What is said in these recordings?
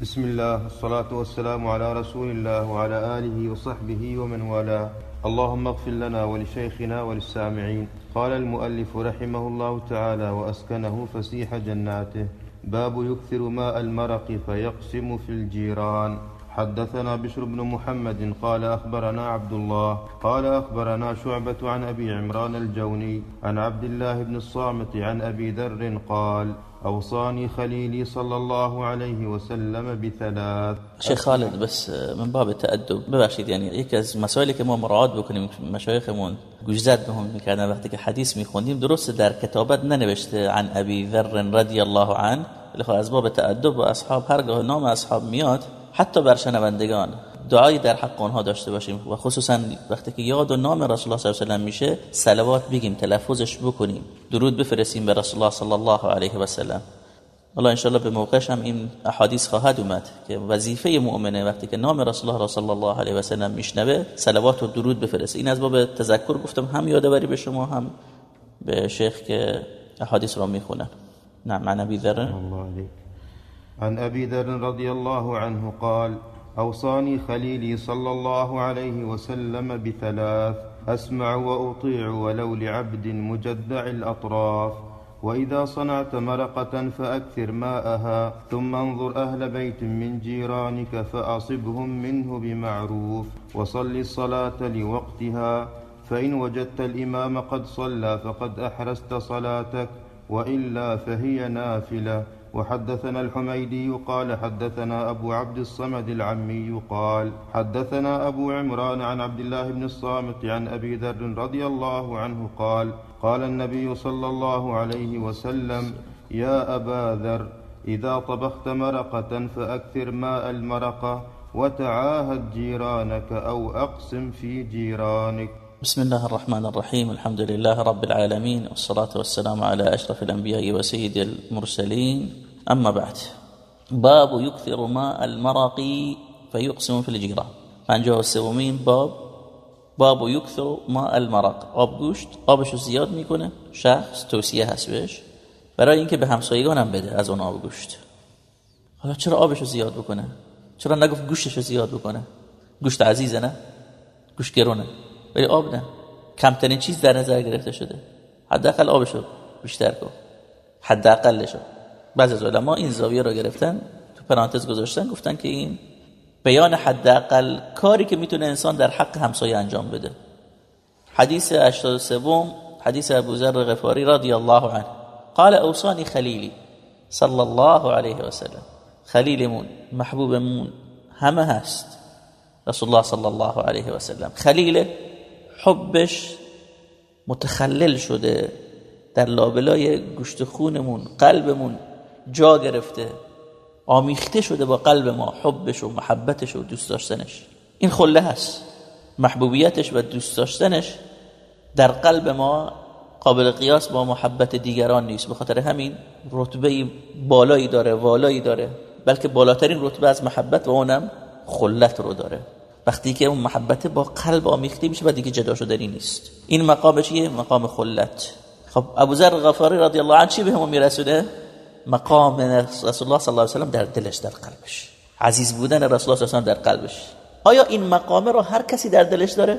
بسم الله الصلاة والسلام على رسول الله وعلى آله وصحبه ومن والاه. اللهم اغفر لنا ولشيخنا وللسامعين. قال المؤلف رحمه الله تعالى وأسكنه فسيح جناته. باب يكثر ماء المرق فيقسم في الجيران. حدثنا بشر بن محمد قال أخبرنا عبد الله قال أخبرنا شعبة عن أبي عمران الجوني عن عبد الله بن الصامت عن أبي ذر قال أوصاني خليلي صلى الله عليه وسلم بثلاث. شیخ خالد بس من باب تأدب ببخشید یعنی یکی از مسائلی که ما مراعات بکنیم مشایخمون گوشزد بهم می‌کردن وقتی که حدیث میخوندیم درست در کتابت ننوشته عن ابی ذر رضی الله عنه. ولی خب از باب تأدب و اصحاب هرگاه نام اصحاب میاد حتی بر شنوندگان دعایی در حق آنها داشته باشیم و خصوصا وقتی که یاد و نام رسول الله صلی الله علیه و میشه صلوات بگیم تلفظش بکنیم درود بفرستیم به رسول الله صلی الله علیه و سلم. الله ان به موقعش هم این احادیث خواهد اومد که وظیفه مؤمنه وقتی که نام رسول الله صلی الله علیه و سلم میشنوه صلوات و درود بفرسته. این از باب تذکر گفتم هم یادآوری به شما هم به شیخ که احادیث را می‌خونن. نعم عن ابي ذر. عن أبي ذر رضي الله عنه قال أوصاني خليلي صلى الله عليه وسلم بثلاث أسمع وأطيع ولو لعبد مجدع الأطراف. وإذا صنعت مرقة فأكثر ماءها ثم انظر أهل بيت من جيرانك فأصبهم منه بمعروف. وصل الصلاة لوقتها فإن وجدت الإمام قد صلى فقد أحرست صلاتك وإلا فهي نافلة. وحدثنا الحميدي قال حدثنا أبو عبد الصمد العمي قال حدثنا أبو عمران عن عبد الله بن الصامت عن أبي ذر رضي الله عنه قال قال النبي صلى الله عليه وسلم يا أبا ذر إذا طبخت مرقة فأكثر ماء المرقة وتعاهد جيرانك أو أقسم في جيرانك. بسم الله الرحمن الرحيم الحمد لله رب العالمين والصلاة والسلام على أشرف الأنبياء وسيد المرسلين أما بعد باب يكثر ماء المرق فيقسم في الجيران پنجاه السومين باب باب يكثر ماء المرق آب گوشت آبشو زیاد می‌کنه شخص توصیه هست بهش برای اینکه به همسایگان هم بده از اون آب گوشت حالا چرا آبشو زیاد بکنه چرا نگفت گوشتشو زیاد بکنه گوشت عزیزه نه گوشت گرونه ولی آب نه. کمترین چیز در نظر گرفته شده. حداقل آبشو بیشتر کن. حداقلشو. بعضی از علما این زاویه رو گرفتن تو پرانتز گذاشتن گفتن که این بیان حداقل کاری که می‌تونه انسان در حق همسایه انجام بده. حدیث 83 حدیث ابو ذر غفاری رضی الله عنه. قال اوصانی خلیلی صلی الله علیه و سلم. خلیلمون محبوبمون همه هست. رسول الله صلی الله علیه و سلم. خلیل حبش متخلل شده در لابلای گوشت خونمون قلبمون جا گرفته آمیخته شده با قلب ما حبش و محبتش و دوست داشتنش. این خله هست. محبوبیتش و دوست داشتنش در قلب ما قابل قیاس با محبت دیگران نیست. به خاطر همین رتبه بالایی داره والایی داره بلکه بالاترین رتبه از محبت و اونم خلت رو داره. وقتی که اون محبت با قلب آمیخته میشه و دیگه جدا شدنی نیست. این مقام چیه؟ مقام خلت. خب ابو ذر غفاری رضی الله عنه چی بهمون میرسونه مقام رسول الله صلی الله علیه و در دلش در قلبش. عزیز بودن رسول الله صلی الله علیه و در قلبش. آیا این مقام رو هر کسی در دلش داره؟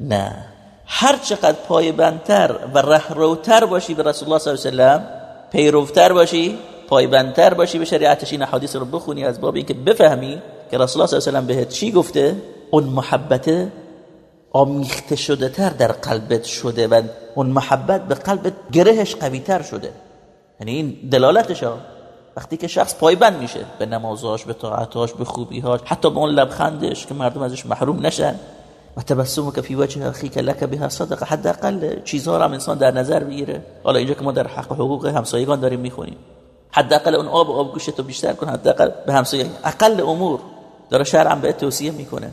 نه. هر چقدر پای بندتر و رهروتر باشی به رسول الله صلی الله علیه و پیروتر باشی پای بندتر باشی به شریعتش این حدیث رو بخونی از باب اینکه بفهمی که رسول الله صلی الله علیه و بهت چی گفته؟ اون محبت آمیخته شده تر در قلبت شده و اون محبت به قلبت گرهش قوی تر شده. یعنی این دلالتش ها. وقتی که شخص پایبند میشه به نمازاش به طاعتاش به خوبیهاش حتی به اون لبخندش که مردم ازش محروم نشن. و تبسم که فی وجه اخیک لک بها صدقه. حداقل چیزها رو هم انسان در نظر بگیره حالا اینجا که ما در حق حقوق همسایگان داریم می‌خونیم. حداقل اون آب آب گوشتو بیشتر کن حداقل به همسایه اقل امور. داره شرع به توصیه می‌کنه.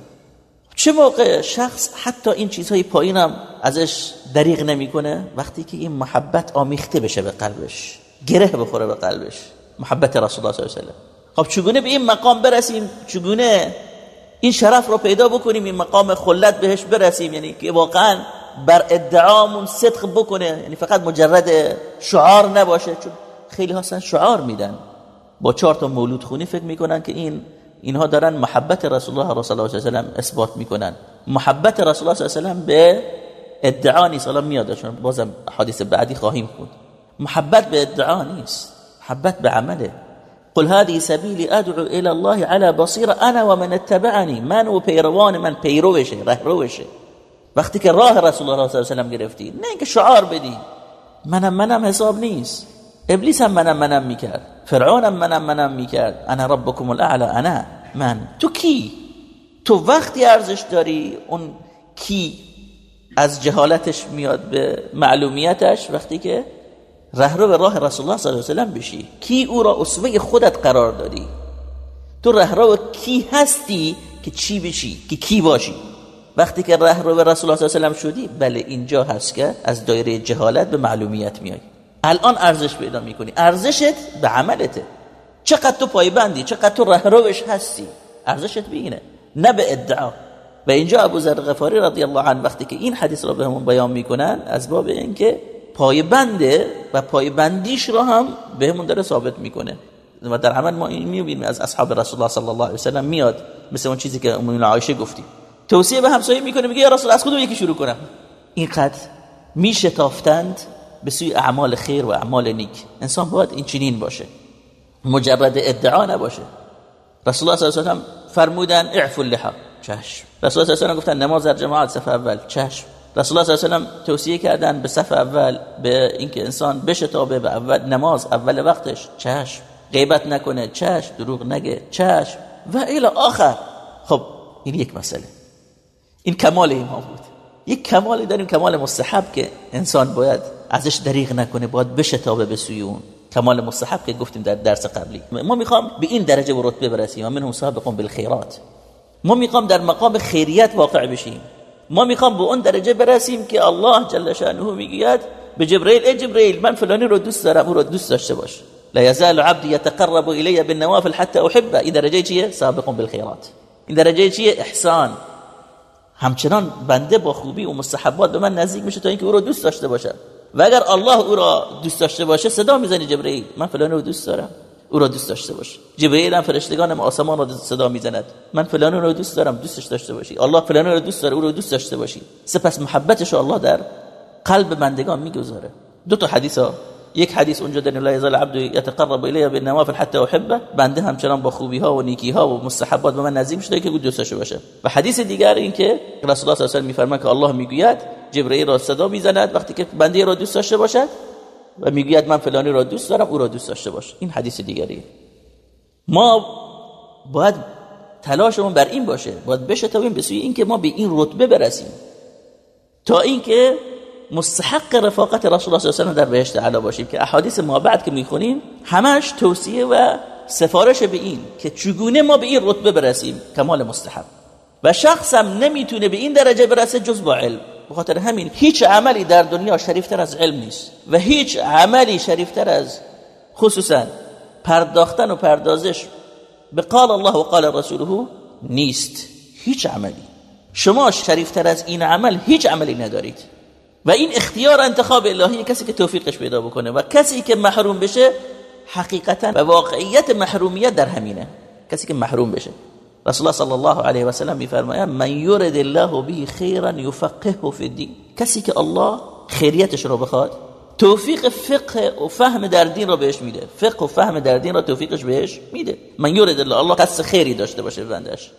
چه موقع شخص حتی این چیزهای پایینم ازش دریغ نمی‌کنه؟ وقتی که این محبت آمیخته بشه به قلبش گره بخوره به قلبش محبت رسول الله صلی الله علیه و خب چگونه به این مقام برسیم؟ چگونه این شرف رو پیدا بکنیم؟ این مقام خلت بهش برسیم؟ یعنی که واقعا بر ادعامون صدق بکنه. یعنی فقط مجرد شعار نباشه چون خیلی هستن شعار میدن. با چهار تا مولود خونی فکر می‌کنن که این اینها دارن محبت رسول الله صلی الله علیه و سلم اثبات می‌کنن. محبت رسول الله صلی الله علیه و سلم به ادعا نیست. حالا میاد چون بازم حدیث بعدی خواهیم خود محبت به ادعا نیست. محبت به عمله. قل هذه سبیلی ادعو الى الله على بصيره انا ومن اتبعني من و پیروان من پیروشه رهروشه. وقتی که راه رسول الله صلی الله علیه و سلم گرفتی نه اینکه شعار بدی. منم منم حساب نیست. ابلیس هم منم منم می‌کرد. فرعون هم منم منم می‌کرد. انا ربکم الاعلى انا. من. تو کی? تو وقتی ارزش داری اون کی از جهالتش میاد به معلومیتش وقتی که رهرو به راه رسول الله صلی الله علیه و بشی. کی او را اسوه خودت قرار دادی؟ تو رهرو کی هستی که چی بشی؟ که کی باشی؟ وقتی که رهرو به رسول الله صلی الله علیه و شدی بله اینجا هست که از دایره جهالت به معلومیت میای. الان ارزش پیدا می‌کنی. ارزشت به عملته. چقدر تو پایبندی چقدر تو رهروش هستی. ارزشت بینه نه به ادعا. و اینجا ابو ذر غفاری رضی الله عنه وقتی که این حدیث را بهمون بیان می‌کنن از باب اینکه پایبنده و پایبندیش را هم بهمون داره ثابت می‌کنه. و در عمل ما این می‌بینیم از اصحاب رسول الله صلی الله علیه و سلم میاد مثل اون چیزی که ام عایشه گفتی. توصیه به همسایه می‌کنه میگه یا رسول از کدوم یکی شروع کنم؟ اینقدر میشتافتند به سوی اعمال خیر و اعمال نیک. انسان باید این چنین باشه. مجرد ادعا نباشه. رسول الله صلی الله علیه و فرمودن اعفوا اللحى چشم. رسول الله صلی الله علیه و گفتن نماز در جماعت صف اول. چشم. رسول الله صلی الله علیه و توصیه کردن به صف اول به اینکه انسان بشتابه به اول نماز اول وقتش. چشم. غیبت نکنه. چشم. دروغ نگه. چشم. و الی آخر. خب این یک مسئله. این کمال ایمان بود. یک کمالی داریم کمال مستحب که انسان باید ازش دریغ نکنه باید بشتابه به سوی اون. کمال مستحب که گفتیم در درس قبلی. ما می‌خوام به این درجه و رتبه برسیم منهم سابقون بالخیرات. ما می‌خوام در مقام خیریت واقع بشیم. ما می‌خوام به اون درجه برسیم که الله جل شانه می‌گوید به جبرئیل ای جبرئیل من فلانی رو دوست دارم او رو دوست داشته باش. لا يزال عبدي يتقرب الي بالنوافل حتى احبه این درجه چیه؟ سابق بالخيرات این درجه چیه؟ احسان. همچنان بنده با خوبی و مستحبات به من نزدیک میشه تا اینکه او رو دوست داشته باشه و اگر الله او را دوست داشته باشه صدا می‌زنه جبرئیل. من فلان رو دوست دارم او را دوست داشته باش جبرئیل هم فرشتگان آسمان را صدا می‌زند. من فلان رو دوست دارم دوستش داشته باشی. الله فلان رو دوست داره او رو دوست داشته باشی. سپس محبتش الله در قلب بندگان می‌گذاره. دو تا حدیث ها. یک حدیث اونجا در لا یزال عبد یتقرب الی بالنوافل حتی احبه. بنده همچنان با خوبی ها و نیکی ها و مستحبات به من نزدیک شده که دوست داشته باشه. و حدیث دیگر این که رسول الله صلی الله علیه و میفرماید که الله می‌گوید جبرئیل را صدا می‌زند وقتی که بنده را دوست داشته باشد و می‌گوید من فلانی را دوست دارم او را دوست داشته باش. این حدیث دیگری ما باید تلاشمون بر این باشه باید بشتابیم به سوی اینکه ما به این رتبه برسیم. تا اینکه مستحق رفاقت رسول الله صلی الله علیه و در بهشت اعلی باشیم که احادیث ما بعد که می‌خونیم همش توصیه و سفارش به این که چگونه ما به این رتبه برسیم. کمال مستحب و شخص هم نمی‌تونه به این درجه برسه جز با علم. بخاطر همین هیچ عملی در دنیا شریفتر از علم نیست و هیچ عملی شریفتر از خصوصا پرداختن و پردازش به قال الله و قال رسوله نیست. هیچ عملی. شما شریفتر از این عمل هیچ عملی ندارید. و این اختیار انتخاب الهی کسی که توفیقش پیدا بکنه و کسی که محروم بشه حقیقتا و واقعیت محرومیت در همینه. کسی که محروم بشه. رسول الله صلی الله علیه و سلم میفرماید من یرد الله به خیرا یفقهه فی الدین کسی که الله خیریتش رو بخواد توفیق فقه و فهم در دین رو بهش میده فقه و فهم در دین رو توفیقش بهش میده من یرد الله الله قصد خیری داشته باشه بندش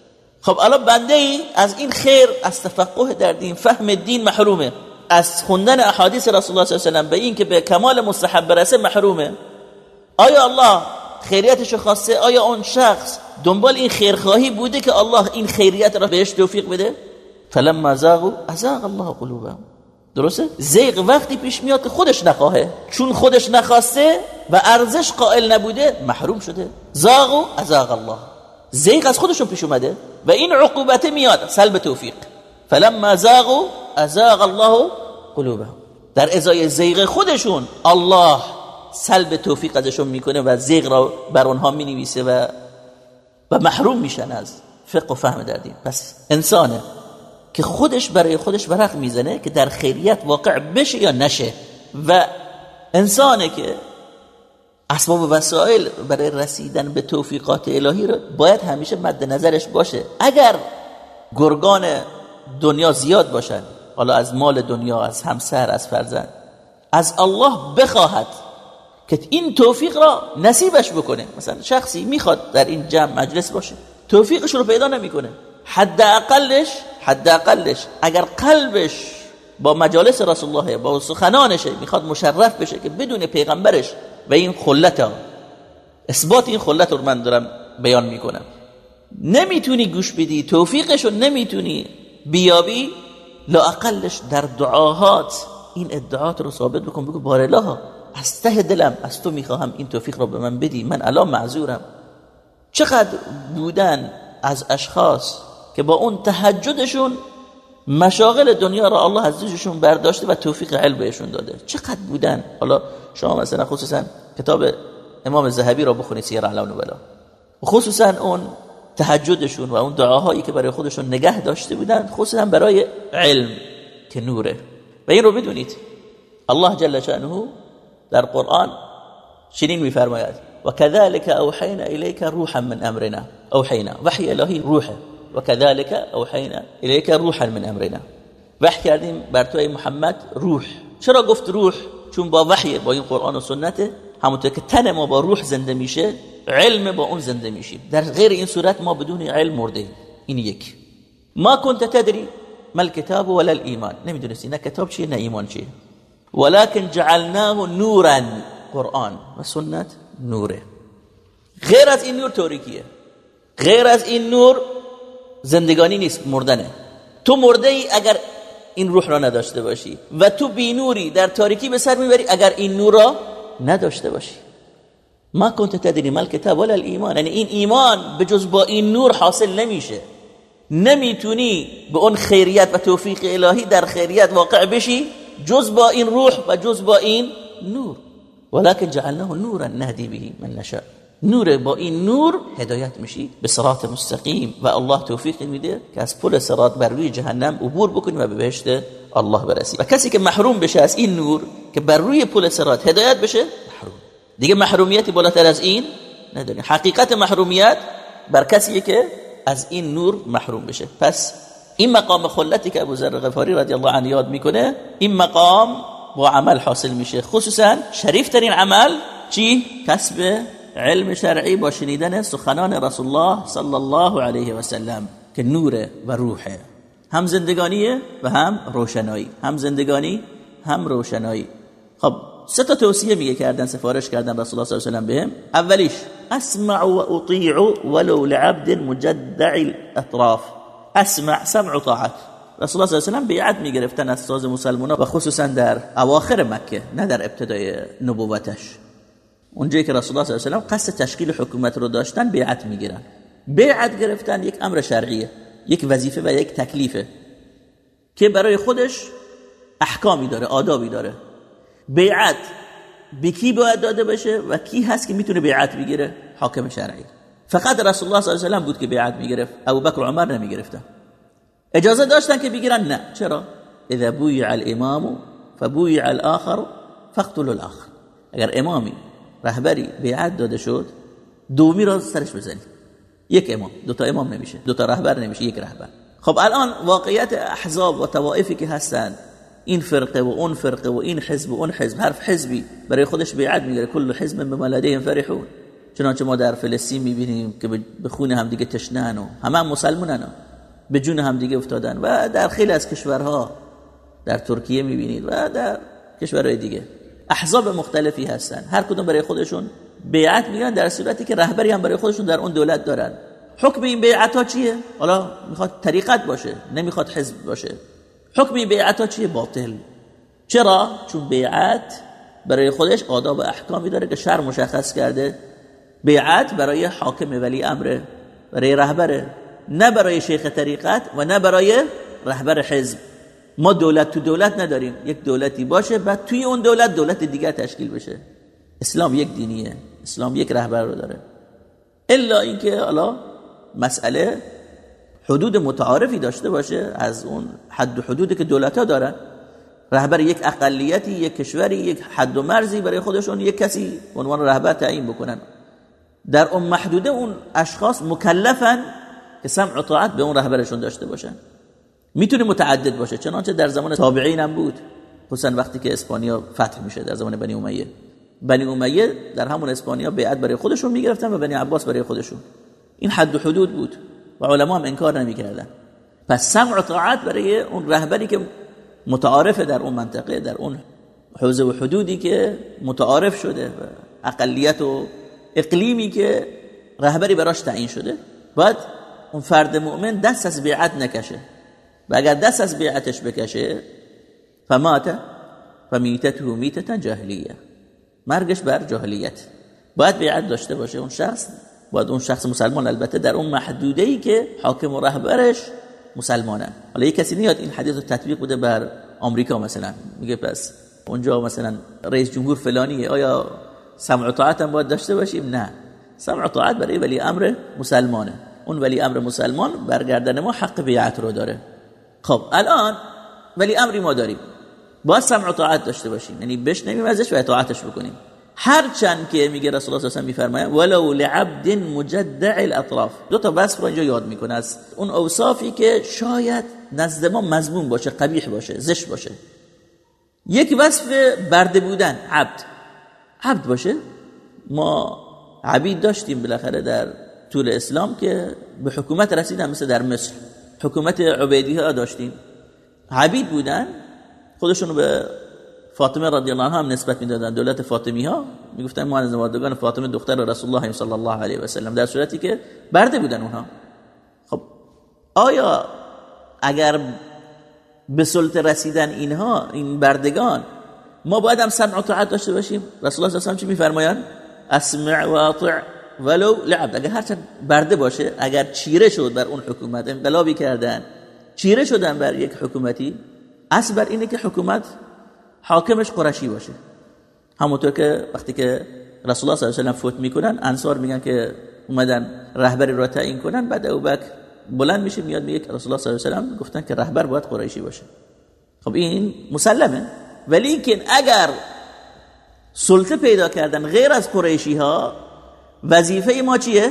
خب الان بنده ای از این خیر از تفقه در دین فهم دین محرومه از خوندن احادیث رسول الله صلی الله علیه و به این که به کمال مستحب برسه محرومه آیا الله خیریتش خواسته آیا اون شخص دنبال این خیرخواهی بوده که الله این خیریت را بهش توفیق بده؟ فلما زاغوا ازاغ الله قلوبهم. درسته؟ زیغ وقتی پیش میاد که خودش نخواهه. چون خودش نخواسته و ارزش قائل نبوده محروم شده. زاغوا ازاغ الله. زیغ از خودشون پیش اومده و این عقوبت میاد سلب توفیق. فلما زاغوا ازاغ الله قلوبهم. در ازای زیغ خودشون الله سلب توفیق ازشون می‌کنه و زیغ را بر اونها می‌نویسه و و محروم میشن از فقه و فهم در دین. پس انسانه که خودش برای خودش ورق می‌زنه که در خیریت واقع بشه یا نشه و انسانه که اسباب وسایل برای رسیدن به توفیقات الهی رو باید همیشه مد نظرش باشه. اگر گرگان دنیا زیاد باشن حالا از مال دنیا از همسر از فرزند از الله بخواهد که این توفیق را نصیبش بکنه. مثلا شخصی می‌خواد در این جمع مجلس باشه. توفیقش رو پیدا نمی‌کنه. حد اقلش حد اقلش اگر قلبش با مجالس رسول الله با سخنانشه می‌خواد مشرف بشه که بدون پیغمبرش و این خلت ها اثبات این خلت رو من دارم بیان می‌کنم. نمی‌تونی گوش بدی توفیقش رو نمی‌تونی بیابی لاقلش در دعاهات این ادعات رو ثابت بکن بگو بار از ته دلم از تو می‌خواهم این توفیق رو به من بدی. من الان معذورم. چقدر بودن از اشخاص که با اون تهجدشون مشاغل دنیا را الله از دوششون برداشته و توفیق علم بهشون داده. چقدر بودن. حالا شما مثلا خصوصا کتاب امام زهبی را بخونید سیر اعلام نبلا خصوصا اون تهجدشون و اون دعاهایی که برای خودشون نگه داشته بودن خصوصا برای علم که نوره. و این رو بدونید. الله جل شأنه در قرآن شنین میفرماید. و كذلك اوحینا الیک روحا من امرنا. اوحینا. وحی الهی روحه. و كذلك اوحینا الیک روحا من امرنا. وحی کردیم بر تو محمد روح. چرا گفت روح؟ چون با وحی با این قرآن و سنت همونطور که تن ما با روح زنده میشه علم با اون زنده میشیم. در غیر این صورت ما بدون علم مرده این یک. ما كنت تدری ما الكتاب ولا الايمان نمی‌دونستی نه کتاب چیه نه ایمان چیه. ولكن جعلناه نورا. قرآن و سنت نوره. غیر از این نور تاریکیه غیر از این نور زندگانی نیست مردنه. تو مرده ای اگر این روح را نداشته باشی و تو بی نوری در تاریکی به سر می‌بری اگر این نور را نداشته باشی. ما کنت تدری مال کتاب ولا ایمان. یعنی این ایمان به جز با این نور حاصل نمیشه. نمی‌تونی به اون خیریت و توفیق الهی در خیریت واقع بشی. جز با این روح و جز با این نور. ولكن جعلناه نورا نهدی به من نشاء. نور با این نور هدایت میشی به صراط مستقیم و الله توفیق میده که از پل صراط بر روی جهنم عبور بکنی و به بهشت الله برسی. و کسی که محروم بشه از این نور که بر روی پل صراط هدایت بشه محروم. دیگه محرومیتی بالاتر از این نداری حقیقت محرومیت بر کسی که از این نور محروم بشه. پس این مقام خلتی که ابو ذر غفاری رضی الله عنه یاد می‌کنه این مقام با عمل حاصل میشه. خصوصا شریف ترین عمل چی؟ کسب علم شرعی با شنیدن سخنان رسول الله صلی الله علیه و سلم که نور و روحه هم زندگانیه و هم روشنایی. هم زندگانی هم روشنایی. خب سه تا توصیه میگه کردن سفارش کردن رسول الله صلی الله علیه و بهم. اولیش اسمع و اطیع ولو لعبد مجدع الاطراف. اسمع سمع و طاعت. رسول الله صلی الله علیه و بیعت می‌گرفتن از ساز مسلمان و خصوصا در اواخر مکه نه در ابتدای نبوتش. اونجایی که رسول الله صلی الله علیه و قصد تشکیل حکومت رو داشتن بیعت می‌گیرن. بیعت گرفتن یک امر شرعیه یک وظیفه و یک تکلیفه که برای خودش احکامی داره آدابی داره. بیعت به کی باید داده بشه و کی هست که می‌تونه بیعت بگیره؟ حاکم شرعی. فقط رسول الله صلی الله علیه و بود که بیعت می‌گرفت. ابوبکر و عمر نمی‌گرفتن. اجازه داشتن که بگیرن؟ نه. چرا؟ اذا بویع الامام فبویع الاخر فاقتلوا الاخر. اگر امامی رهبری بیعت داده شد دومی را سرش بزنید. یک امام. دو تا امام نمیشه. دو تا رهبر نمیشه. یک رهبر. خب الان واقعیت احزاب و طوائفی که هستن این فرقه و اون فرقه و این حزب و اون حزب هر حزبی برای خودش بیعت می‌گیره. کل حزب به لديهم فرحون. چنانچه ما در فلسطین می‌بینیم که به خون هم دیگه تشنن و همه هم مسلمانن به جون هم دیگه افتادن و در خیلی از کشورها در ترکیه می‌بینید و در کشورهای دیگه. احزاب مختلفی هستن. هر کدوم برای خودشون بیعت میگن در صورتی که رهبری هم برای خودشون در اون دولت دارن. حکم این بیعت ها چیه؟ حالا می‌خواد طریقت باشه نمی‌خواد حزب باشه. حکم این بیعت ها چیه؟ باطل. چرا؟ چون بیعت برای خودش آداب و احکامی داره که شر مشخص کرده. بیعت برای حاکم ولی امره برای رهبره نه برای شیخ طریقت و نه برای رهبر حزب. ما دولت تو دولت نداریم یک دولتی باشه بعد توی اون دولت دولت دیگر تشکیل بشه. اسلام یک دینیه اسلام یک رهبر رو داره. الا اینکه حالا مسئله حدود متعارفی داشته باشه از اون حد و حدودی که دولت ها دارن. رهبر یک اقلیتی یک کشوری یک حد و مرزی برای خودشون یک کسی عنوان رهبر تعیین بکنن. در اون محدوده اون اشخاص مکلفن که سمع و طاعت به اون رهبرشون داشته باشن. می‌تونه متعدد باشه چنانچه در زمان تابعین هم بود. خصوصا وقتی که اسپانیا فتح میشه در زمان بنی امیه. بنی امیه در همون اسپانیا بیعت برای خودشون می‌گرفتن و بنی عباس برای خودشون. این حد و حدود بود و علما هم انکار نمی‌کردن. پس سمع و طاعت برای اون رهبری که متعارف در اون منطقه در اون حوزه و حدودی که متعارف شده و اقلیت و اقلیمی که رهبری براش تعیین شده باید اون فرد مؤمن دست از بیعت نکشه. و اگر دست از بیعتش بکشه فمات فمیتته میتتا جاهلیه. مرگش بر جاهلیت. باید بیعت داشته باشه اون شخص باید اون شخص مسلمان. البته در اون محدوده ای که حاکم و رهبرش مسلمانن حالا یه کسی نیاد این حدیث رو تطبیق بوده بر آمریکا مثلا. میگه پس اونجا مثلا رئیس جمهور فلانیه. آیا سمع و طاعت هم باید داشته باشیم؟ نه. سمع و طاعت برای ولی امر مسلمانه. اون ولی امر مسلمان برگردن ما حق بیعت رو داره. خب الان ولی امری ما داریم. باید سمع و طاعت داشته باشیم. یعنی بشنویم ازش و اطاعتش بکنیم. هرچند که میگه رسول الله صلی الله علیه و ولو لعبد مجدع الاطراف. دو تا وصف رو اینجا یاد می‌کنه. از اون اوصافی که شاید نزد ما مضمون باشه قبیح باشه زش باشه. یک وصف برده بودن عبد. عبد باشه. ما عبید داشتیم بالاخره در طول اسلام که به حکومت رسیدن مثل در مصر. حکومت عبیدی ها داشتیم. عبید بودن خودشونو به فاطمه رضی الله عنها نسبت می‌دادن دولت فاطمی ها می‌گفتن ما از نوادگان فاطمه دختر رسول الله صلی الله علیه و سلم. در صورتی که برده بودن اونها. خب آیا اگر به سلطه رسیدن اینها این بردگان ما باید هم سمع و طاعت داشته باشیم؟ رسول الله صلی الله چی میفرمایند؟ اسمع و اطع ولو لعب. اگر هرچند برده باشه اگر چیره شد بر اون حکومت انقلابی کردن چیره شدن بر یک حکومتی اصل بر اینه که حکومت حاکمش قرشی باشه. همونطور که وقتی که رسول الله صلی الله علیه و فوت می‌کنن انصار میگن که اومدن رهبری رو تعیین کنن بعد ابوبکر بلند میشه میاد میگه رسول الله صلی الله علیه و گفتن که رهبر باید قریشی باشه. خب این مسلمه. ولی اینکه اگر سلطه پیدا کردن غیر از قریشی ها وظیفه ما چیه؟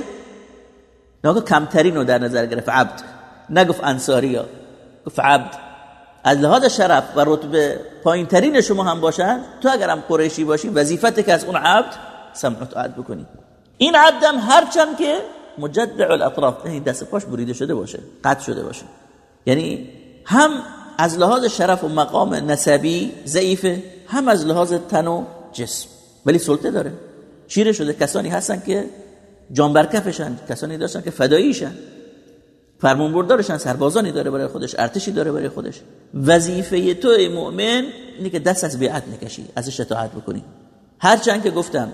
نگو کمترین رو در نظر گرفت. عبد. نگفت انصاری ها گفت عبد از لحاظ شرف و رتبه پایین ترین شما هم باشن تو اگر هم قریشی باشی وظیفت که از اون عبد سمع و بکنی. این عبدم هرچند که مجدع الاطراف یعنی دست پاش بریده شده باشه قطع شده باشه. یعنی هم از لحاظ شرف و مقام نسبی ضعیفه هم از لحاظ تن و جسم. ولی سلطه داره. چیره شده کسانی هستن که جان برکفشن کسانی داشتن که فداییشن. فرمان بردارشن سربازانی داره برای خودش ارتشی داره برای خودش. وظیفه تو مؤمن اینه که دست از بیعت نکشی ازش اطاعت بکنی. هرچند که گفتم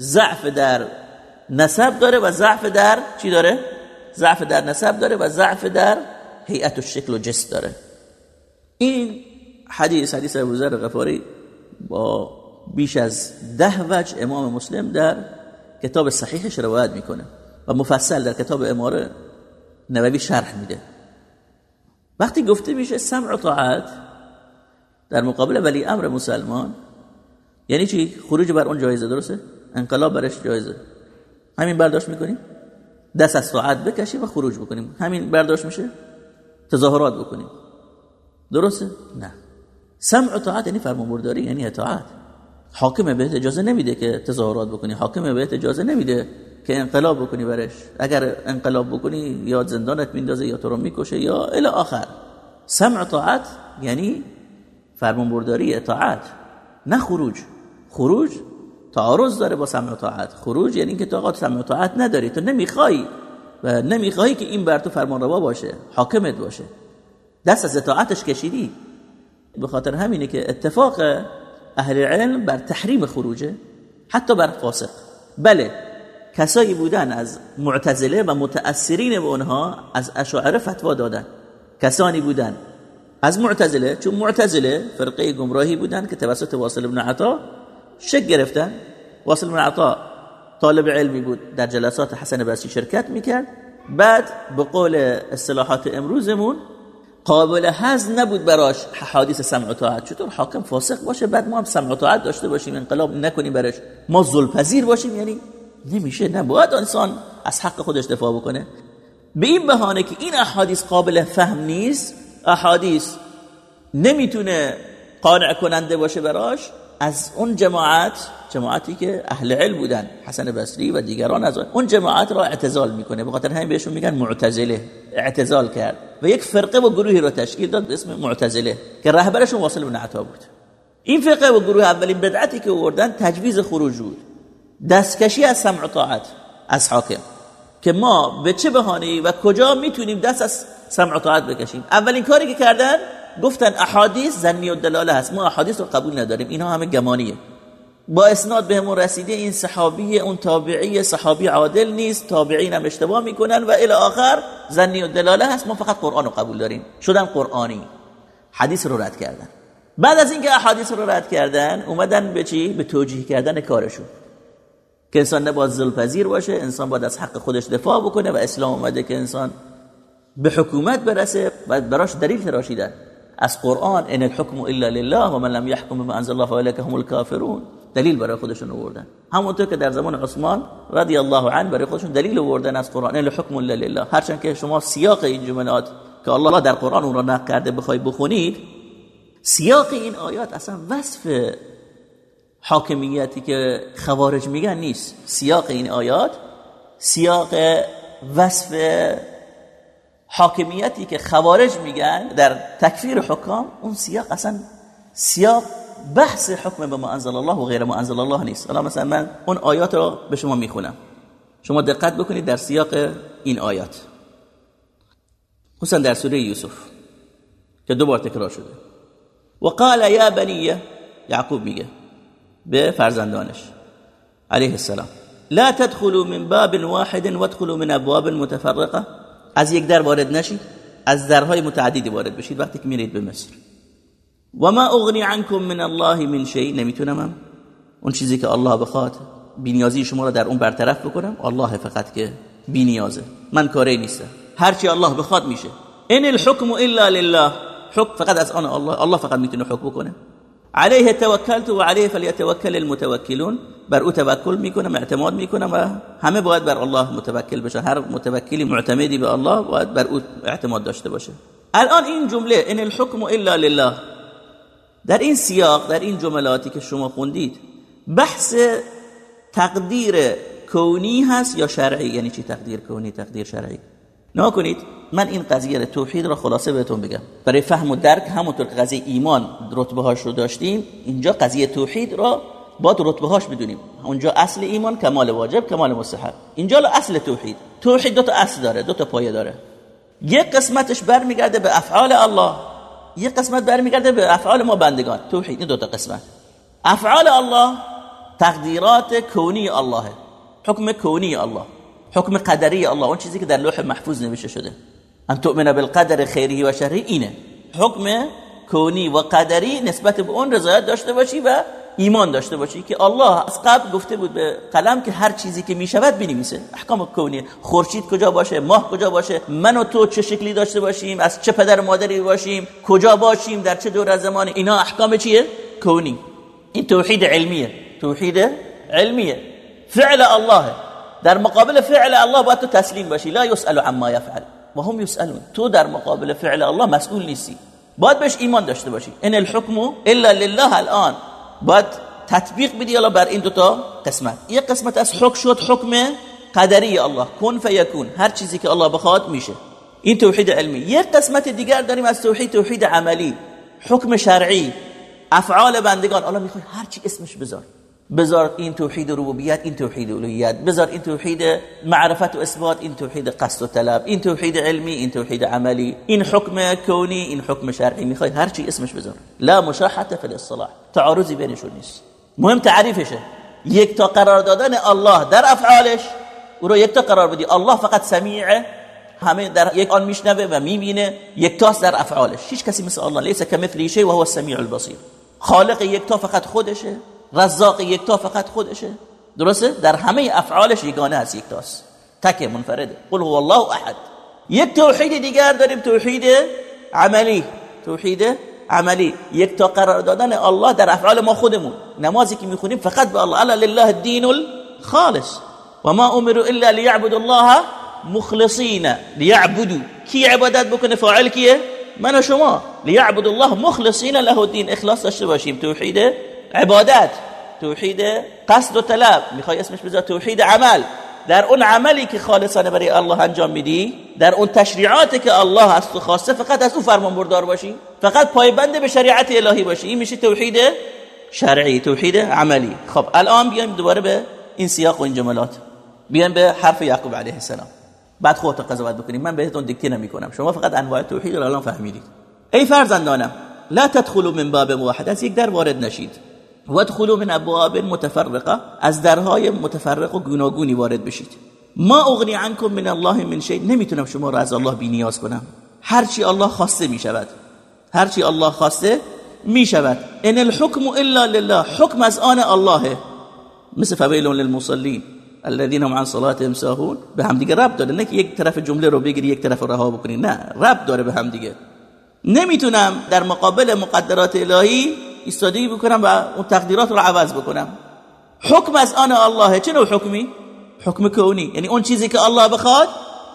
ضعف در نسب داره و ضعف در چی داره؟ ضعف در نسب داره و ضعف در هیئت و شکل و جس داره. این حدیث حدیث ابو ذر غفاری با بیش از ده وجه امام مسلم در کتاب صحیحش روایت می‌کنه و مفصل در کتاب اماره نووی شرح میده. وقتی گفته میشه سمع و طاعت در مقابل ولی امر مسلمان یعنی چی؟ خروج بر اون جایزه درسته؟ انقلاب برش جایزه. همین برداشت می‌کنیم؟ دست از طاعت بکشیم و خروج بکنیم. همین برداشت میشه؟ تظاهرات بکنیم. درسته؟ نه. سمع و طاعت یعنی فرمانبرداری یعنی اطاعت. حاکم بهت اجازه نمیده که تظاهرات بکنی. حاکم بهت اجازه نمیده که انقلاب بکنی برش. اگر انقلاب بکنی یا زندانت میندازه یا تو رو می‌کشه یا الی آخر. سمع طاعت یعنی فرمانبرداری اطاعت. نه خروج. خروج تعارض داره با سمع طاعت. خروج یعنی اینکه تو سمع طاعت نداری. تو نمی‌خوای و نمی‌خوای که این بر تو فرمانروا باشه حاکمت باشه. دست از اطاعتش کشیدی. به خاطر همینه که اتفاق اهل علم بر تحریم خروجه حتی بر فاسق. بله کسایی بودن از معتزله و متأثرین به اونها از اشاعره فتوا دادن. کسانی بودن از معتزله چون معتزله فرقه گمراهی بودن که توسط واصل ابن عطا شک گرفتن. واصل ابن عطا طالب علمی بود در جلسات حسن بسی شرکت می‌کرد. بعد به قول اصطلاحات امروزمون قابل هز نبود براش. حدیث سمع و طاعت. چطور حاکم فاسق باشه؟ بعد ما هم سمع و طاعت داشته باشیم انقلاب نکنیم براش ما ذوالپذیر باشیم یعنی نمیشه نباید انسان از حق خودش دفاع بکنه. به این بهانه که این احادیث قابل فهم نیست احادیث نمی‌تونه قانع کننده باشه براش از اون جماعت جماعتی که اهل علم بودن حسن بصری و دیگران از اون جماعت را اعتزال می‌کنه. به خاطر همین بهشون میگن معتزله. اعتزال کرد. و یک فرقه و گروهی را تشکیل داد اسم معتزله که رهبرشون واصل بن عطا بود. این فرقه و گروه اولین بدعتی که آوردن تجویز خروج بود. دستکشی از سمع طاعت از حاکم. که ما به چه بهانه‌ای و کجا می‌تونیم دست از سمع طاعت بکشیم؟ اولین کاری که کردن گفتن احادیث زنی و دلاله هست. ما احادیث رو قبول نداریم. اینها همه گمانیه. با اسناد بهمون رسیده این صحابی اون تابعی صحابی عادل نیست. تابعین هم اشتباه می‌کنن و الی آخر زنی و دلاله هست. ما فقط قرآن رو قبول داریم. شدن قرآنی. حدیث رو رد کردن. بعد از اینکه احادیث رو رد کردن اومدن به چی؟ به توجیه کردن کارشون. که انسان نباید ذلپذیر باشه انسان باید از حق خودش دفاع بکنه و اسلام اومده که انسان به حکومت برسه و براش دلیل تراشیدن. از قرآن ان الحكم الا لله و من لم يحكم بما انزل الله فاولئك هم الكافرون. دلیل برای خودشون آوردن. همونطور که در زمان عثمان رضی الله عنه برای خودشون دلیل آوردن از قرآن ان الحكم الا لله. هرچند که شما سیاق این جملات که الله در قرآن اون را نقل کرده بخوای بخونید سیاق این آیات اصلا وصف حاکمیتی که خوارج میگن نیست. سیاق این آیات سیاق وصف حاکمیتی که خوارج میگن در تکفیر حکام اون سیاق اصلا سیاق بحث حکم به ما انزل الله و غیر ما انزل الله نیست. حالا مثلا من اون آیات رو به شما می‌خونم. شما دقت بکنید در سیاق این آیات. خصوصا در سوره یوسف که دو بار تکرار شده. و قال یا بنی یعقوب میگه به فرزندانش علیه السلام لا تدخلوا من باب واحد وادخلوا من ابواب متفرقه از یک در وارد نشید از درهای متعددی وارد بشید وقتی که میرید به مصر و ما اغنی عنکم من الله من شیء نمی‌تونم اون چیزی که الله بخواد بینیازی شما رو در اون برطرف بکنم. الله فقط که بینیازه من کاری نیستم. هرچی الله بخواد میشه. ان الحكم الا لله حکم فقط از آن الله الله فقط می‌تونه حکم بکنه. علیه توکلت و علیه فلیتوکل المتوکلون. بر او توکل می‌کنم اعتماد می‌کنم و همه باید بر الله متوکل بشن. هر متوکلی معتمدی به الله باید بر او اعتماد داشته باشه. الان این جمله ان الحكم الا لله. در این سیاق در این جملاتی که شما خوندید بحث تقدیر کونی هست یا شرعی؟ یعنی چی تقدیر کونی تقدیر شرعی؟ نه کنید من این قضیه توحید را خلاصه بهتون بگم. برای فهم و درک همونطور قضیه ایمان رتبه هاش رو داشتیم اینجا قضیه توحید را با رتبه هاش بدونیم. اونجا اصل ایمان کمال واجب کمال مستحب. اینجا اصل توحید. توحید دو تا اصل داره دو تا پایه داره. یک قسمتش برمیگرده به افعال الله. یک قسمت برمیگرده به افعال ما بندگان. توحید این دو تا قسمت. افعال الله تقدیرات کونی الله. حکم کونی الله. حکم قدری الله اون چیزی که در لوح محفوظ نوشته شده. ان تؤمن بالقدر خیره و شره اینه. حکم کونی و قدری نسبت به اون رضایت داشته باشی و ایمان داشته باشی که الله از قبل گفته بود به قلم که هر چیزی که می‌شود بنویسه. احکام کونی خورشید کجا باشه ماه کجا باشه من و تو چه شکلی داشته باشیم از چه پدر و مادری باشیم کجا باشیم در چه دور از زمان اینا احکام چیه؟ کونی. این توحید علمیه. توحید علمیه. فعل الله. در مقابل فعل الله باید تو تسلیم باشی. لا يسأل عما يفعل و هم يسألون تو در مقابل فعل الله مسئول نیستی. باید بهش ایمان داشته باشی. ان الحكم الا لله الان. باید تطبیق بدی الله بر این دوتا قسمت. یک قسمت از حکم شد حکم قدری الله. کن فیکون. هر چیزی که الله بخواد میشه. این توحید علمی. یک قسمت دیگر داریم از توحید توحید عملی. حکم شرعی. افعال بندگان. الله می‌خواد هر چی اسمش بذار. بذار این توحید ربوبیت این توحید الوهیت. بذار این توحید معرفت و اثبات این توحید قصد و طلب. این توحید علمی این توحید عملی. این حکم کونی این حکم شرعی. می‌خوای هر چی اسمش بذار لا مشاحته فی الاصطلاح تعارضی بینشون نیست. مهم تعریفشه. یک تا قرار دادن الله در افعالش او رو یک تا قرار بدی. الله فقط سمیعه. همه در یک آن میشنوه و می‌بینه. یک تاست در افعالش. هیچ کسی مثل الله. لیس کمثلی شیء و هو السمیع البصیر. خالق یک تا فقط خودشه. رزاق یکتا فقط خودشه. درسته؟ در همه افعالش یگانه هست یکتاست. تک منفرده. قل هو الله احد. یک توحید دیگر داریم. توحید عملی. توحید عملی. یک تا قرار دادن الله در افعال ما خودمون. نمازی که می‌خونیم فقط به الله. الا لله الدین الخالص. و ما امروا الا ليعبدوا الله مخلصین. لیعبدوا. کی عبادت بکنه؟ فاعل کیه؟ من و شما. لیعبد الله مخلصین له الدین. اخلاص داشته باشیم. توحید عبادت توحید قصد و طلب. می‌خوای اسمش بذار توحید عمل. در اون عملی که خالصانه برای الله انجام میدی در اون تشریعاتی که الله از تو خواسته فقط از او فرمان بردار باشی. فقط پایبند به شریعت الهی باشی. این میشه توحید شرعی توحید عملی. خب الان بیایم دوباره به این سیاق و این جملات. بیایم به حرف یعقوب علیه السلام. بعد خودتون قضاوت بکنید من بهتون دیکته نمی کنم شما فقط انواع توحید رو الان فهمیدید. ای فرزندانم لا تدخلوا من باب واحد. از یک در وارد نشید. وادخلوا من ابواب متفرقه از درهای متفرق و گوناگونی وارد بشید. ما اغنی عنكم من الله من شيء نمی‌تونم شما رو از الله بی نیاز کنم هرچی الله خواسته می شود هرچی الله خواسته می شود ان الحكم الا لله حکم از آن الله. مثل فویل للمصلین الذين هم عن صلاتهم ساهون. به هم دیگه رب داره نه که یک طرف جمله رو بگیری یک طرف رها بکنی. نه رب داره به هم دیگه. نمی‌تونم در مقابل مقدرات الهی ایستادگی بکنم و اون تقدیرات رو عوض بکنم. حکم از آن الله. چه نوع حکمی؟ حکم کونی. یعنی اون چیزی که الله بخواد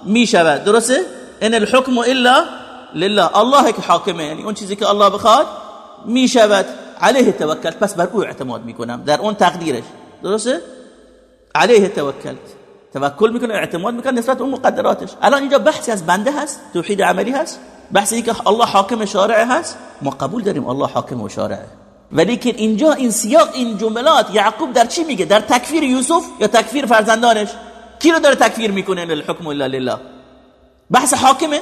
می‌شود. درسته؟ ان الحكم الا لله. الله که حاکمه. یعنی اون چیزی که الله بخواد می‌شود. علیه توکل. پس بر او اعتماد می‌کنم. در اون تقدیرش. درسته؟ علیه توکلت توکل می‌کنه اعتماد می‌کنه نسبت اون مقدراتش. الان اینجا بحثی از بنده هست. توحید عملی هست. بحثی که الله حاکم شارع هست؟ ما قبول داریم الله حاکم و شارعه ولی که اینجا این سیاق این جملات یعقوب در چی میگه؟ در تکفیر یوسف یا تکفیر فرزندانش؟ کی رو داره تکفیر می‌کنه؟ الحکم الا لله. بحث حاکمه.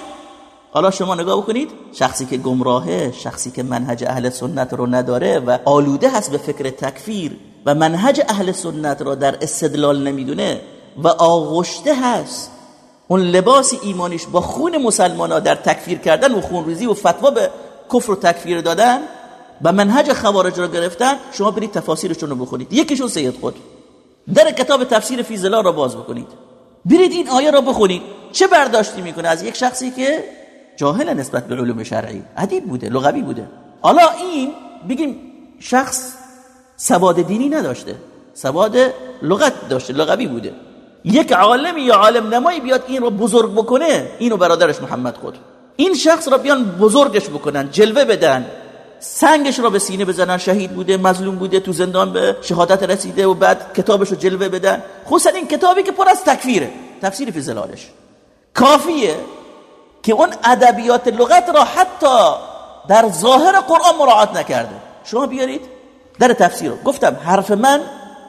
حالا شما نگاه بکنید شخصی که گمراهه شخصی که منهج اهل سنت رو نداره و آلوده هست به فکر تکفیر و منهج اهل سنت را در استدلال نمی‌دونه و آغشته هست اون لباس ایمانیش با خون مسلمان ها در تکفیر کردن و خونریزی و فتوا به کفر و تکفیر دادن و منهج خوارج را گرفتن شما برید تفاسیرشون رو بخونید. یکیشون سید خود. در کتاب تفسیر فیزلا را باز بکنید. برید این آیه را بخونید. چه برداشتی می‌کنه؟ از یک شخصی که جاهل نسبت به علوم شرعی. ادیب بوده لغوی بوده. حالا این بگیم شخص سواد دینی نداشته. سواد لغت داشته لغوی بوده. یک عالمی یا عالم نمایی بیاد این رو بزرگ بکنه اینو برادرش محمد خود. این شخص را بیان بزرگش بکنن جلوه بدن. سنگش را به سینه بزنن شهید بوده مظلوم بوده تو زندان به شهادت رسیده و بعد کتابش رو جلوه بدن. خصوصا این کتابی که پر از تکفیره. تفسیر فی زلالش کافیه که اون ادبیات لغت را حتی در ظاهر قرآن مراعات نکرده. شما بیارید در تفسیر. گفتم حرف من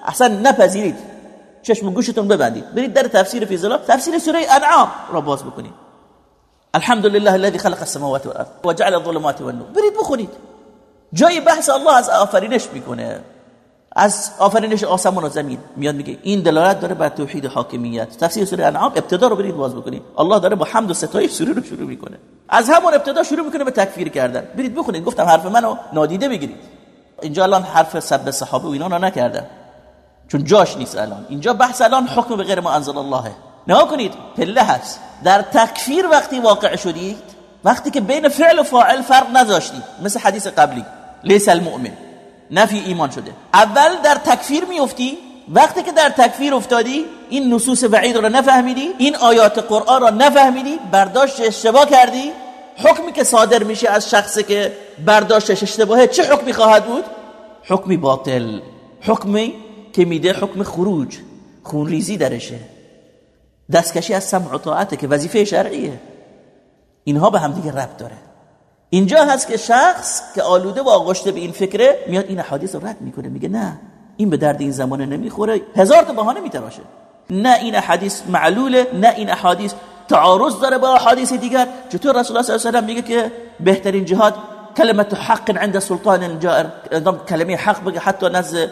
اصلا نپذیرید. چشم گوشتون ببندید. برید در تفسیر فی تفسیر سوره انعام را باز بکنید. الحمد لله الذي خلق السماوات والارض وجعل الظلمات والنور. برید بخونید. جای بحث الله از آفرینش می‌کنه. از آفرینش آسمان و زمین میاد میگه این دلالت داره بر توحید حاکمیت. تفسیر سوره انعام ابتدا رو برید باز بکنید. الله داره با حمد و ستایش سوره رو شروع می‌کنه. از همون ابتدا شروع می‌کنه به تکفیر کردن. برید بخونید. گفتم حرف منو نادیده بگیرید. اینجا الان حرف سب صحابه و اینا نکردم. چون جاش نیست الان. اینجا بحث الان حکم به غیر ما انزل الله. نه کنید پله هست. در تکفیر وقتی واقع شدید وقتی که بین فعل و فاعل فرق نذاشتید مثل حدیث قبلی لیس المؤمن نفی ایمان شده. اول در تکفیر میفتی وقتی که در تکفیر افتادی این نصوص وعید رو نفهمیدی این آیات قرآن رو نفهمیدی برداشت اشتباه کردی. حکمی که صادر میشه از شخصی که برداشتش اشتباهه چه حکمی خواهد بود؟ حکمی باطل. حکمی که میده حکم خروج خونریزی درشه. دستکشی از سمع و که وظیفه شرعیه. اینها به هم دیگه ربط داره. اینجا هست که شخص که آلوده و آغشته به این فکره میاد این حدیث رو رد می‌کنه میگه نه این به درد این زمانه نمی‌خوره. هزار تا بهانه میتراشه. نه این حدیث معلوله نه این حدیث تعارض داره با حدیث دیگر. چطور رسول الله صلی الله علیه و میگه که بهترین جهاد کلمت حق عند سلطان جائر کلمه حق بگه حتی نزد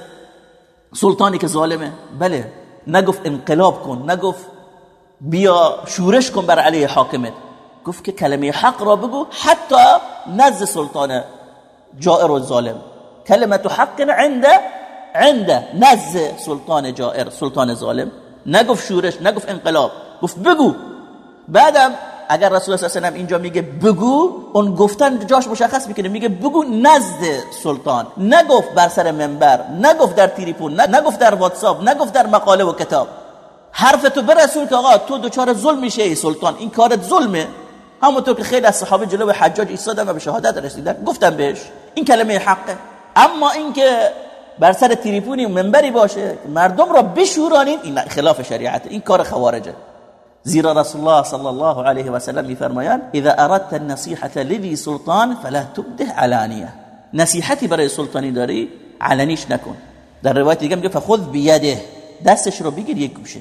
سلطانی که ظالمه. بله. نگفت انقلاب کن. نگفت بیا شورش کن بر علیه حاکمت. گفت که کلمه حق را بگو حتی نزد سلطان جائر و ظالم. کلمت حق عند عند نزد سلطان جائر سلطان ظالم. نگفت شورش نگفت انقلاب. گفت بگو. بعدم اگر رسول الله صلی اینجا میگه بگو اون گفتن جاش مشخص می‌کنه میگه بگو نزد سلطان نگفت بر سر منبر نگفت در تریپون نگفت در واتساپ نگفت در مقاله و کتاب حرف تو برسول که آقا تو دچار ظلم میشه ای سلطان این کارت ظلمه همونطور که خیلی از صحابه جلو حجاج ایستادن و به شهادت رسیدن گفتن بهش این کلمه حقه اما اینکه بر سر تریپونی منبری باشه مردم را بشورانید این خلاف شریعت این کار خوارجه زیرا رسول الله صلی الله علیه و سلم میفرمایند اذا اردت النصيحه لذي سلطان فلا تبده علانیه نصیحتی برای سلطانی داری علنیش نکن در روایت دیگه میگه فخذ بیده دستش رو بگیر یک گوشه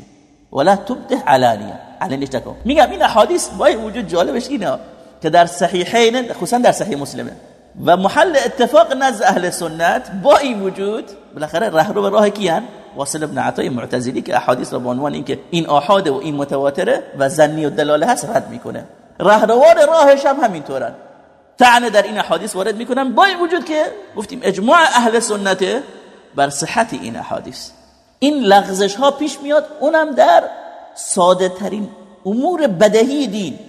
ولا تبده علانیه علنیش نکن میگم این احادیث با وجود جالبش اینه که در صحیحین خصوصا در صحیح مسلمه و محل اتفاق نزد اهل سنت با وجود بالاخره رهرو راه کیان واصل ابن عطای معتزلی که احادیث را به عنوان اینکه این آحاد و این متواتره و زنی و دلاله هست رد می‌کنه. رهروان راهش هم همینطورن. تعنه در این احادیث وارد می‌کنن با این وجود که گفتیم اجماع اهل سنته بر صحت این احادیث. این لغزش ها پیش میاد اونم در ساده ترین امور بدهی دین.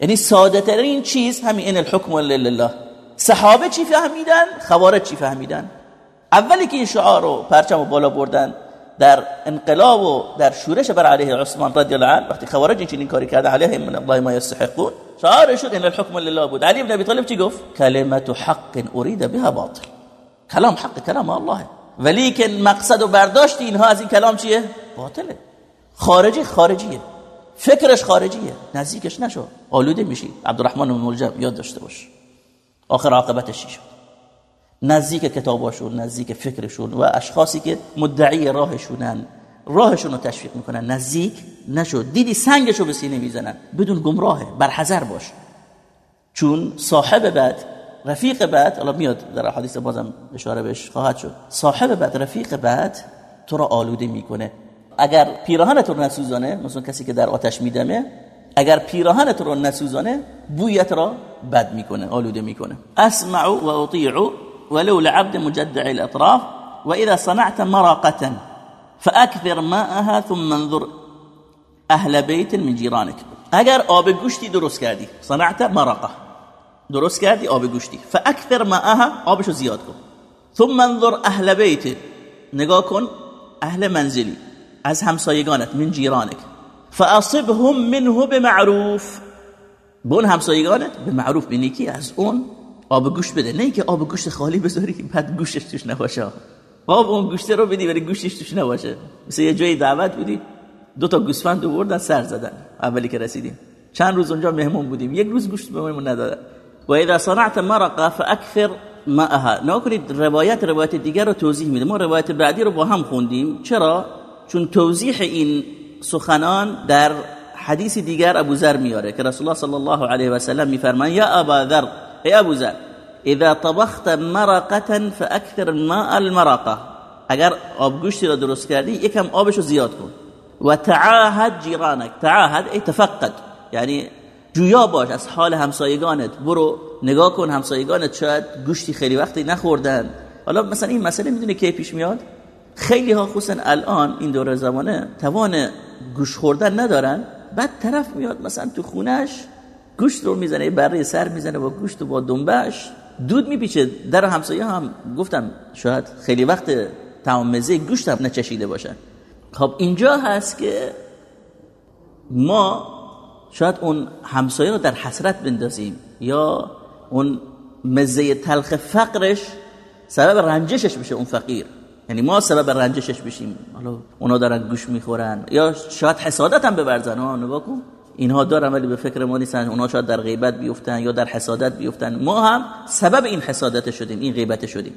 یعنی ساده ترین چیز همین این الحکم لله صحابه چی فهمیدن؟ خوارج چی فهمیدن؟ اولی که این شعار رو پرچم و بالا بردن در انقلاب و در شورش بر علیه عثمان رضی الله عنه وقتی خوارج این چنین کاری کرده علیه من الله ما یستحقون شعار شد ان الحكم لله بود. علی بن ابی طالب چی گفت؟ کلمت حق اريد بها باطل. کلام حق کلام الله. ولی که مقصد و برداشت اینها از این کلام چیه؟ باطله. خارجی خارجیه. فکرش خارجیه. نزدیکش نشو. آلوده میشی. عبدالرحمن بن ملجم یاد داشته باش. آخر عاقبتش چی شد؟ نزدیک کتاباشون نزدیک فکرشون و اشخاصی که مدعی راهشونن. راهشون رو تشویق می‌کنن. نزدیک نشد دیدی سنگشو به سینه می‌زنن. بدون گمراهه. برحذر باش. چون صاحب بد رفیق بد الان میاد در حدیث بازم اشاره بهش خواهد شد. صاحب بد رفیق بد تو را آلوده می‌کنه. اگر پیراهنت رو نسوزانه مثلا کسی که در آتش میدمه اگر پیراهنت رو نسوزانه بویت را بد می‌کنه آلوده می‌کنه. اسمع و اطیع ولو لعبد مجدع الأطراف وإذا صنعت مرقه فأكثر ماءها ثم انظر أهل بیت من جیرانک اگر آب گوشتی درست کردی صنعت مرقه درست کردی آب گوشتی فأكثر ماءها آبشو زیاد ثم انظر أهل بیت نگاه أهل منزلی از همسایگانت من جیرانک فأصبهم منه بمعروف. بون همسایگانت به معروف بینی از اون آب گوشت بده. نه که آب گوشت خالی بذاری بعد گوشتش توش نباشه. آب اون گوشت رو بدی ولی گوشتش توش نباشه. مثل یه جای دعوت بودی دو تا گوسفند آوردن سر زدن. اولی که رسیدیم. چند روز اونجا مهمون بودیم. یک روز گوشت بهمون ندادن. و اذا صنعت مرقه فاكثر ماءها نکنید روایت روایت دیگر رو توضیح میده. ما روایت بعدی رو با هم خوندیم. چرا؟ چون توضیح این سخنان در حدیث دیگر ابو ذر میاره که رسول الله صلی الله علیه و سلم میفرمان یا ابا ذر. ای ابو ذر اذا طبخت مرقه فاكثر ماء المرقه اگر آبگوشتی را درست کردی یکم آبشو زیاد کن. و تعاهد جیرانک. تعاهد ای تفقد. یعنی جویا باش از حال همسایگانت. برو نگاه کن همسایگانت شاید گوشتی خیلی وقتی نخوردن. حالا مثلا این مسئله می‌دونی کی پیش میاد؟ خیلی ها خصوصا الان این دور زمانه توان گوش خوردن ندارن. بعد طرف میاد مثلا تو خونش گوشت رو می‌زنه بره سر می‌زنه با گوشت و با دنبش دود میپیچه در همسایه هم. گفتم شاید خیلی وقت تمام مزه گوشت هم نچشیده باشن خب اینجا هست که ما شاید اون همسایه رو در حسرت بندازیم یا اون مزه تلخ فقرش سبب رنجشش بشه اون فقیر. یعنی ما سبب رنجشش بشیم. حالا اونا دارن گوش می‌خورن یا شاید حسادت هم ببرزن. ها نگاه کن. اینها دارن ولی به فکر ما نیستن. اونا شاید در غیبت بیفتن یا در حسادت بیفتن. ما هم سبب این حسادت شدیم این غیبت شدیم.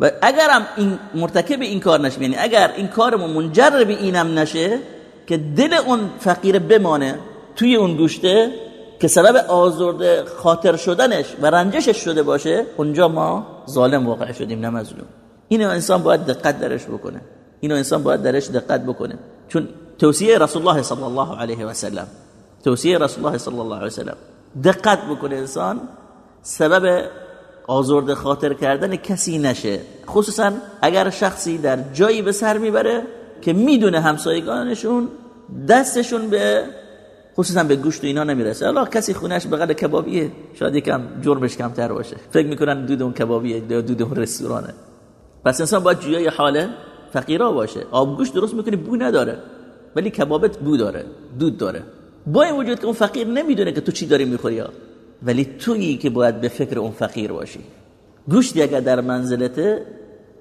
و اگر هم این مرتکب این کار نشیم یعنی اگر این کارمون منجر به اینم نشه که دل اون فقیر بمانه توی اون گوشته که سبب آزرده خاطر شدنش و رنجشش شده باشه اونجا ما ظالم واقع شدیم نه مظلوم. اینو انسان باید دقت درش بکنه. اینو انسان باید درش دقت بکنه. چون توصیه رسول الله صلی الله علیه و سلم توصیه رسول الله صلی الله علیه و سلم دقت بکنه انسان سبب آزرده خاطر کردن کسی نشه. خصوصا اگر شخصی در جایی به سر می‌بره که می‌دونه همسایگانشون دستشون به خصوصا به گوشت و اینا نمی‌رسه. الله کسی خونش بغل کبابیه شاید یکم جرمش کمتر باشه. فکر می‌کنن دود اون کبابیه یا دود اون رستورانه. پس انسان باید جویای حال فقیرا باشه. آبگوشت درست می‌کنی بو نداره. ولی کبابت بو داره دود داره. با این وجود که اون فقیر نمی‌دونه که تو چی داری می‌خوری ولی تویی که باید به فکر اون فقیر باشی. گوشتی اگر در منزلته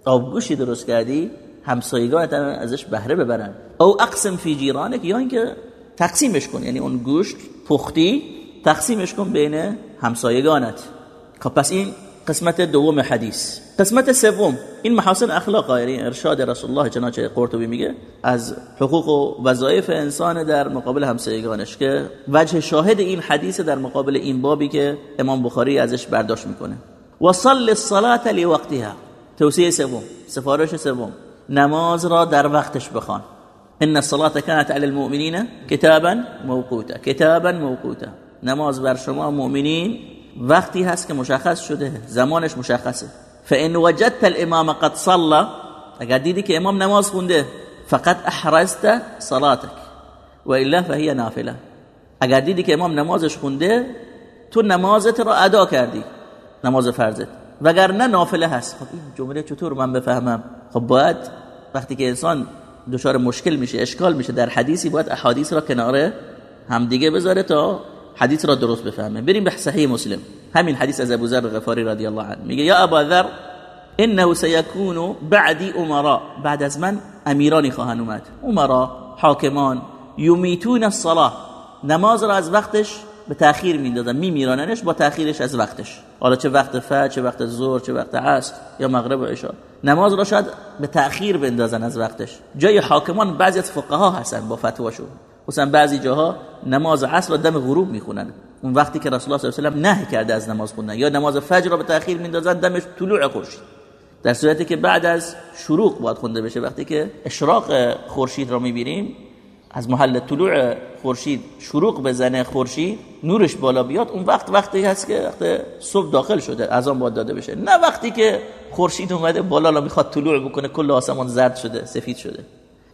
آبگوشتی درست کردی همسایگانت ازش بهره ببرن. او اقسم فی جیرانک یا اینکه تقسیمش کن. یعنی اون گوشت پختی تقسیمش کن بین همسایگانت. خب پس این قسمت دوم حدیث. قسمت سوم این محاسن اخلاق یعنی ارشاد رسول الله چنانچه قرطبی میگه از حقوق و وظایف انسان در مقابل همسایگانش که وجه شاهد این حدیث در مقابل این بابی که امام بخاری ازش برداشت می‌کنه. و صل الصلاه لوقتها. توصیه سوم سفارش سوم نماز را در وقتش بخوان. ان الصلاه كانت على المؤمنين كتابا موقوتا كتابا موقوتا. نماز بر شما مؤمنین وقتی هست که مشخص شده زمانش مشخصه. فان وجدت الامام قد صلى اگر دیدی که امام نماز خونده فقط احرزت صلاتك والا فهي نافله اگر دیدی که امام نمازش خونده تو نمازت را ادا کردی نماز فرضت. وگرنه نافله هست. خب این جمله چطور من بفهمم؟ خب باید وقتی که انسان دچار مشکل میشه اشکال میشه در حدیثی باید احادیث را کنار همدیگه بذاره تا حدیث را درست بفهمه. بریم به صحیح مسلم. همین حدیث از ابو ذر غفاری رضی الله عنه. میگه یا ابا ذر انه سيكون بعدی امراء بعد از من امیرانی خواهند اومد. امراء حاکمان یمیتون الصلاه نماز را از وقتش به تاخیر میندازن میمیراننش با تاخیرش از وقتش. حالا چه وقت فجر چه وقت ظهر چه وقت عصر یا مغرب و عشاء. نماز را شاید به تاخیر بندازن از وقتش. جای حاکمان بعضی از فقها هستن با فتواشون. مثلا بعضی جاها نماز عصر را دم غروب می‌خونن. اون وقتی که رسول الله صلی الله علیه و نهی کرده از نماز خوندن. یا نماز فجر را به تاخیر میندازن دم طلوع خورشید. در صورتی که بعد از شروق باید خونده بشه. وقتی که اشراق خورشید را می‌بینیم از محل طلوع خورشید شروق بزنه خورشید نورش بالا بیاد اون وقت وقتی هست که وقت صبح داخل شده از آن باید داده بشه. نه وقتی که خورشید اومده بالا لا می‌خواد طلوع بکنه کل آسمان زرد شده سفید شده.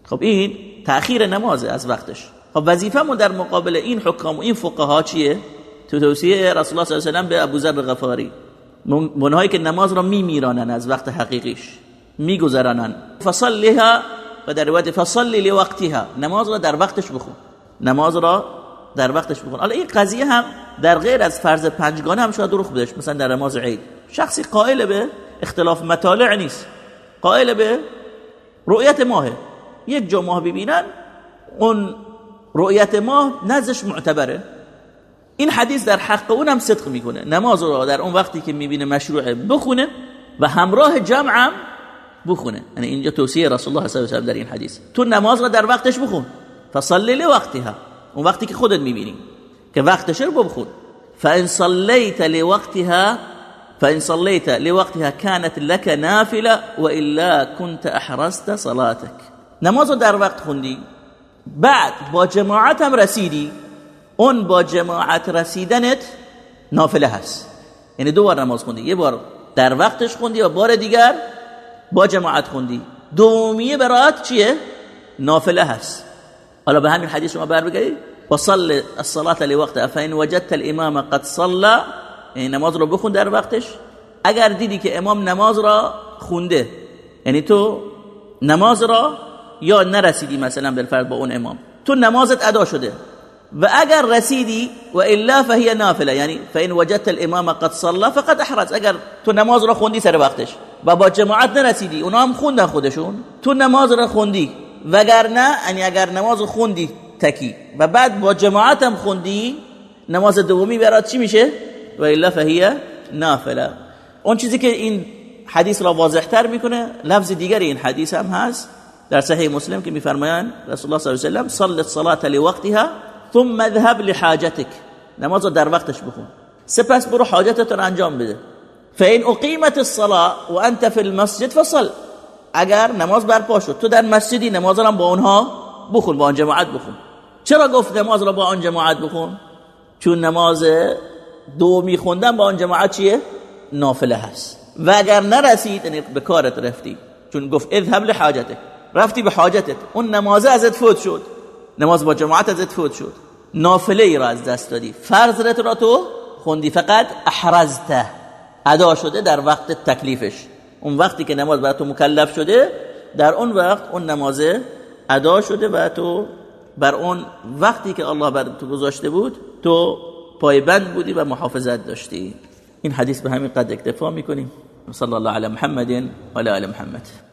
خب این تأخیر نمازه از وقتش. خب وظیفمون در مقابل این حکام و این فقها چیه؟ تو توصیه رسول الله صلی الله علیه و به ابو ذر غفاری منهایی که نماز را میمیرانن از وقت حقیقیش. میگذرانن. فصلها و در روایت فصلی لوقتها. نماز را در وقتش بخون. نماز را در وقتش بخون. حالا این قضیه هم در غیر از فرض پنجگانه هم شاید رخ بدهش. مثلا در نماز عید. شخصی قائل به اختلاف مطالع نیست. قائل به رؤیت ماه یک جا ماه ببینن اون رؤیت ماه نزدش معتبره. این حدیث در حق اون هم صدق می‌کنه. نماز را در اون وقتی که می‌بینه مشروعه بخونه و همراه جمعم بخونه. یعنی اینجا توصیه رسول الله صلی الله علیه و در این حدیث. تو نماز را در وقتش بخون. فصلی لوقتها. اون وقتی که خودت می‌بینی که وقتش رو بخون. فان صليت لوقتها فان صليت لوقتها كانت لك نافله والا كنت احرزت صلاتك. نماز در وقت خوندی. بعد با جماعت هم رسیدی اون با جماعت رسیدنت نافله هست. یعنی دو بار نماز خوندی یه بار در وقتش خوندی و بار دیگر با جماعت خوندی. دومیه برات چیه؟ نافله هست. حالا به همین حدیث شما بر بگردید وصل الصلاه لوقتها فان وجدت الامام قد صلى یعنی نماز رو بخون در وقتش. اگر دیدی که امام نماز را خونده یعنی تو نماز را یا نرسیدی مثلا بالفرض با اون امام تو نمازت ادا شده. و اگر رسیدی و الا فهي نافله یعنی فان وجدت الامام قد صلى فقد احرز. اگر تو نماز را خوندی سر وقتش و با جماعت نرسیدی اونا هم خوندن خودشون تو نماز را خوندی. وگرنه یعنی اگر نماز خوندی تکی. و بعد با جماعت هم خوندی نماز دومی برات چی میشه؟ و الا فهي نافله. اون چیزی که این حدیث را واضح تر می‌کنه لفظ دیگر این حدیث هم هست. در صحیح مسلم که میفرمایند رسول الله صلی الله علیه و سلم صل الصلاه لوقتها ثم اذهب لحاجتك نماز در وقتش بخون. سپس برو حاجتت رو انجام بده. فان اقیمت الصلاه وانت في المسجد فصل. اگر نماز برپا شد تو در مسجدی نماز را با اونها بخون با آن جماعت بخون. چرا گفت نماز را با آن جماعت بخون؟ چون نماز دو میخوندن با آن جماعت چیه؟ نافله هست. و اگر نرسید یعنی به کارت رفتی چون گفت اذهب لحاجتك رفتی به حاجتت. اون نماز ازت فوت شد. نماز با جماعت ازت فوت شد. نافله ای را از دست دادی. فرض را تو خوندی. فقط احرزته. ادا شده در وقت تکلیفش. اون وقتی که نماز بر تو مکلف شده در اون وقت اون نماز ادا شده و تو بر اون وقتی که الله بر تو گذاشته بود تو پایبند بودی و محافظت داشتی. این حدیث به همین قد اکتفا می‌کنیم. صلی الله علی محمد و علی محمد.